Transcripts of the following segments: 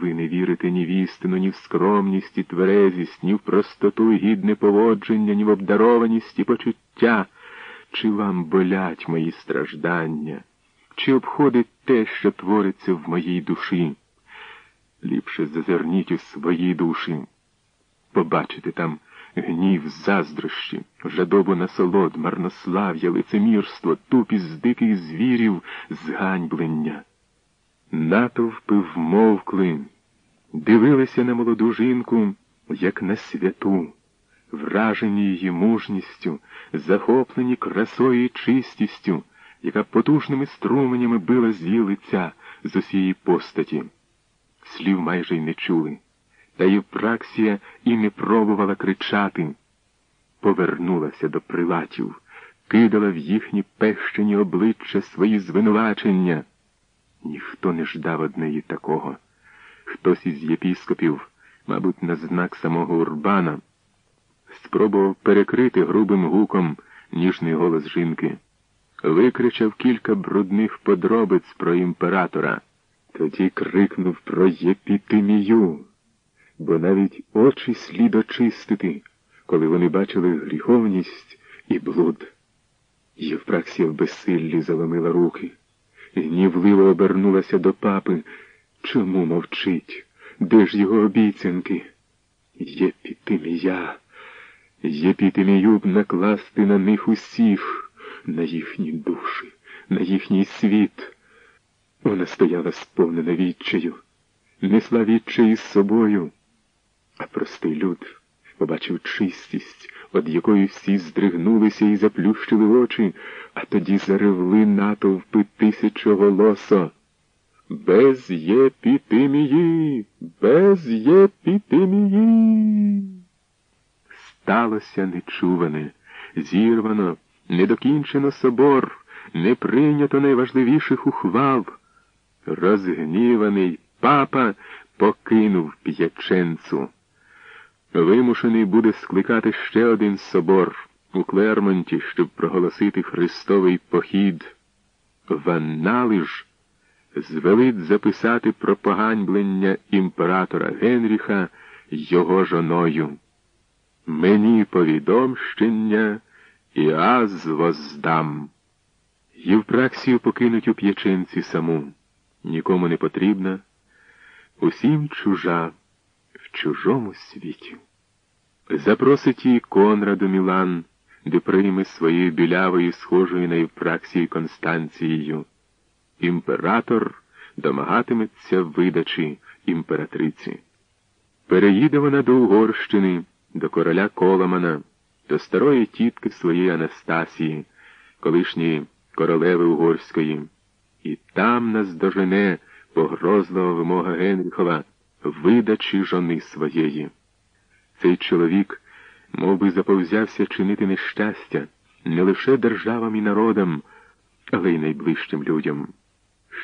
Ви не вірите ні в істину, ні в скромність і тверезість, ні в простоту і гідне поводження, ні в обдарованість і почуття. Чи вам болять мої страждання? Чи обходить те, що твориться в моїй душі? Ліпше зазирніть у свої душі. Побачите там гнів, заздрощі, жадобу насолод, марнослав'я, лицемірство, тупість диких звірів, зганьблення. Натовпи вмовкли, дивилися на молоду жінку, як на святу, вражені її мужністю, захоплені красою і чистістю, яка потужними струменями била з її лиця з усієї постаті. Слів майже й не чули, та Євпраксія і не пробувала кричати. Повернулася до прилатів, кидала в їхні пещені обличчя свої звинувачення. Ніхто не ждав од неї такого. Хтось із єпіскопів, мабуть, на знак самого Урбана, спробував перекрити грубим гуком ніжний голос жінки, викричав кілька брудних подробиць про імператора, тоді крикнув про єпітимію, бо навіть очі слід очистити, коли вони бачили гріховність і блуд. Євпраксія в безсиллі заломила руки. Гнівливо обернулася до папи. Чому мовчить? Де ж його обіцянки? Єпітимія. Єпітимію б накласти на них усіх, на їхні душі, на їхній світ. Вона стояла сповнена відчаю, несла відчай із собою, а простий люд побачив чистість, від якої всі здригнулися і заплющили очі, а тоді заревли натовпи тисячоголосо. Без єпітимії, без єпітимії. Сталося нечуване, зірвано, недокінчено собор, не прийнято найважливіших ухвал. Розгніваний папа покинув п'яченцу. Вимушений буде скликати ще один собор у Клермонті, щоб проголосити Христовий похід. Ваннали ж звелить записати про поганьблення імператора Генріха його жоною. Мені повідомщення і аз воздам. Євпраксію покинуть у п'яченці саму, нікому не потрібна, усім чужа в чужому світі. Запросить її Конраду Мілан, де прийме своєю білявою, схожою на Євпраксію Констанцією. Імператор домагатиметься видачі імператриці. Переїде вона до Угорщини, до короля Коломана, до старої тітки своєї Анастасії, колишньої королеви Угорської, і там наздожене погрозлива вимога Генріхова видачі жони своєї. Цей чоловік мов би, заповзявся чинити нещастя не лише державам і народам, але й найближчим людям.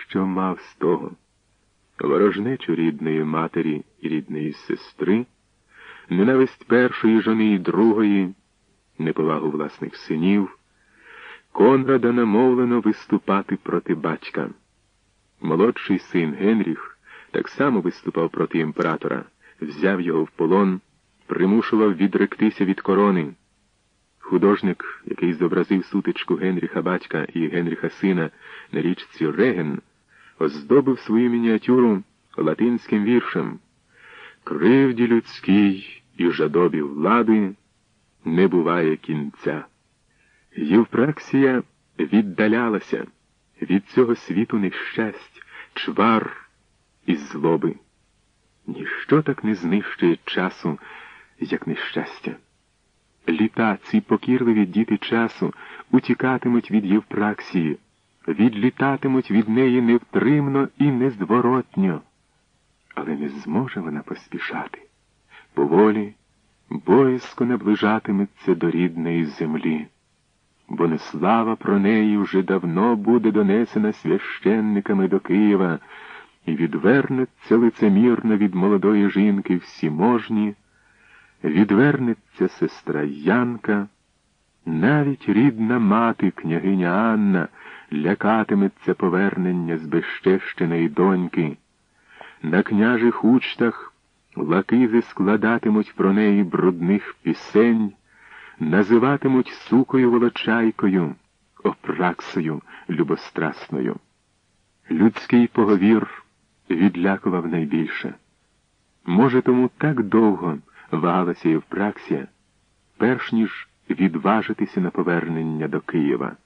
Що мав з того? Ворожнечу рідної матері і рідної сестри, ненависть першої жони і другої, неповагу власних синів, Конрада намовлено виступати проти батька. Молодший син Генріх так само виступав проти імператора, взяв його в полон, примушував відректися від корони. Художник, який зобразив сутичку Генріха батька і Генріха сина на річці Реген, оздобив свою мініатюру латинським віршем Кривді людській і жадобі влади не буває кінця. Євпраксія віддалялася від цього світу нещасть, чвар і злоби. Ніщо так не знищує часу, як нещастя. Літа ці покірливі діти часу утікатимуть від Євпраксії, відлітатимуть від неї невтримно і незворотньо. Але не зможе вона поспішати. Поволі, боязко наближатиметься до рідної землі, бо не слава про неї вже давно буде донесена священниками до Києва і відвернеться лицемірно від молодої жінки всі можні, відвернеться сестра Янка, навіть рідна мати, княгиня Анна, лякатиметься повернення з безщещеної доньки. на княжих учтах лакизи складатимуть про неї брудних пісень, називатимуть сукою волочайкою, опраксою любострастною. Людський поговір відлякував найбільше. Може, тому так довго вагалася Євпраксія, перш ніж відважитися на повернення до Києва.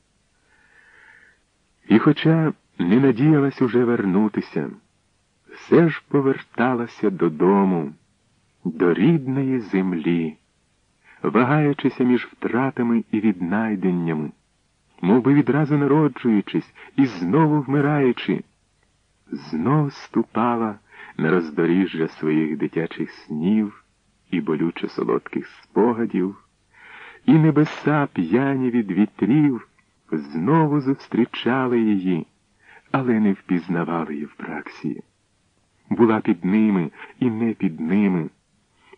І, хоча не надіялась уже вернутися, все ж поверталася додому, до рідної землі, вагаючися між втратами і віднайденнями, мов би відразу народжуючись і знову вмираючи, знов ступала на роздоріжжя своїх дитячих снів і болюче солодких спогадів, і небеса п'яні від вітрів знову зустрічали її, але не впізнавали її в праксі. Була під ними і не під ними,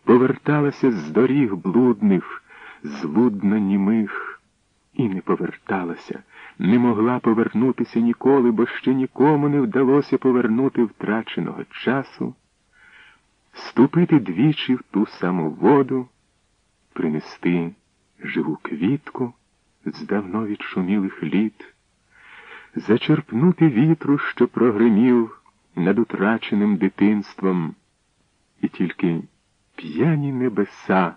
поверталася з доріг блудних, злудно німих, і не поверталася, не могла повернутися ніколи, бо ще нікому не вдалося повернути втраченого часу, ступити двічі в ту саму воду, принести живу квітку з давно відшумілих літ, зачерпнути вітру, що прогримів над утраченим дитинством, і тільки п'яні небеса,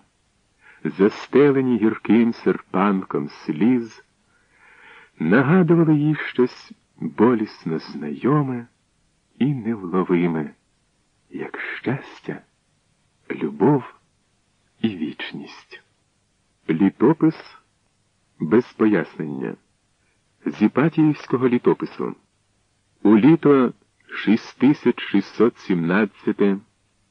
застелені гірким серпанком сліз, нагадували їй щось болісно знайоме і невловиме, як щастя, любов і вічність. Літопис без пояснення. З Іпатіївського літопису. У літо 6617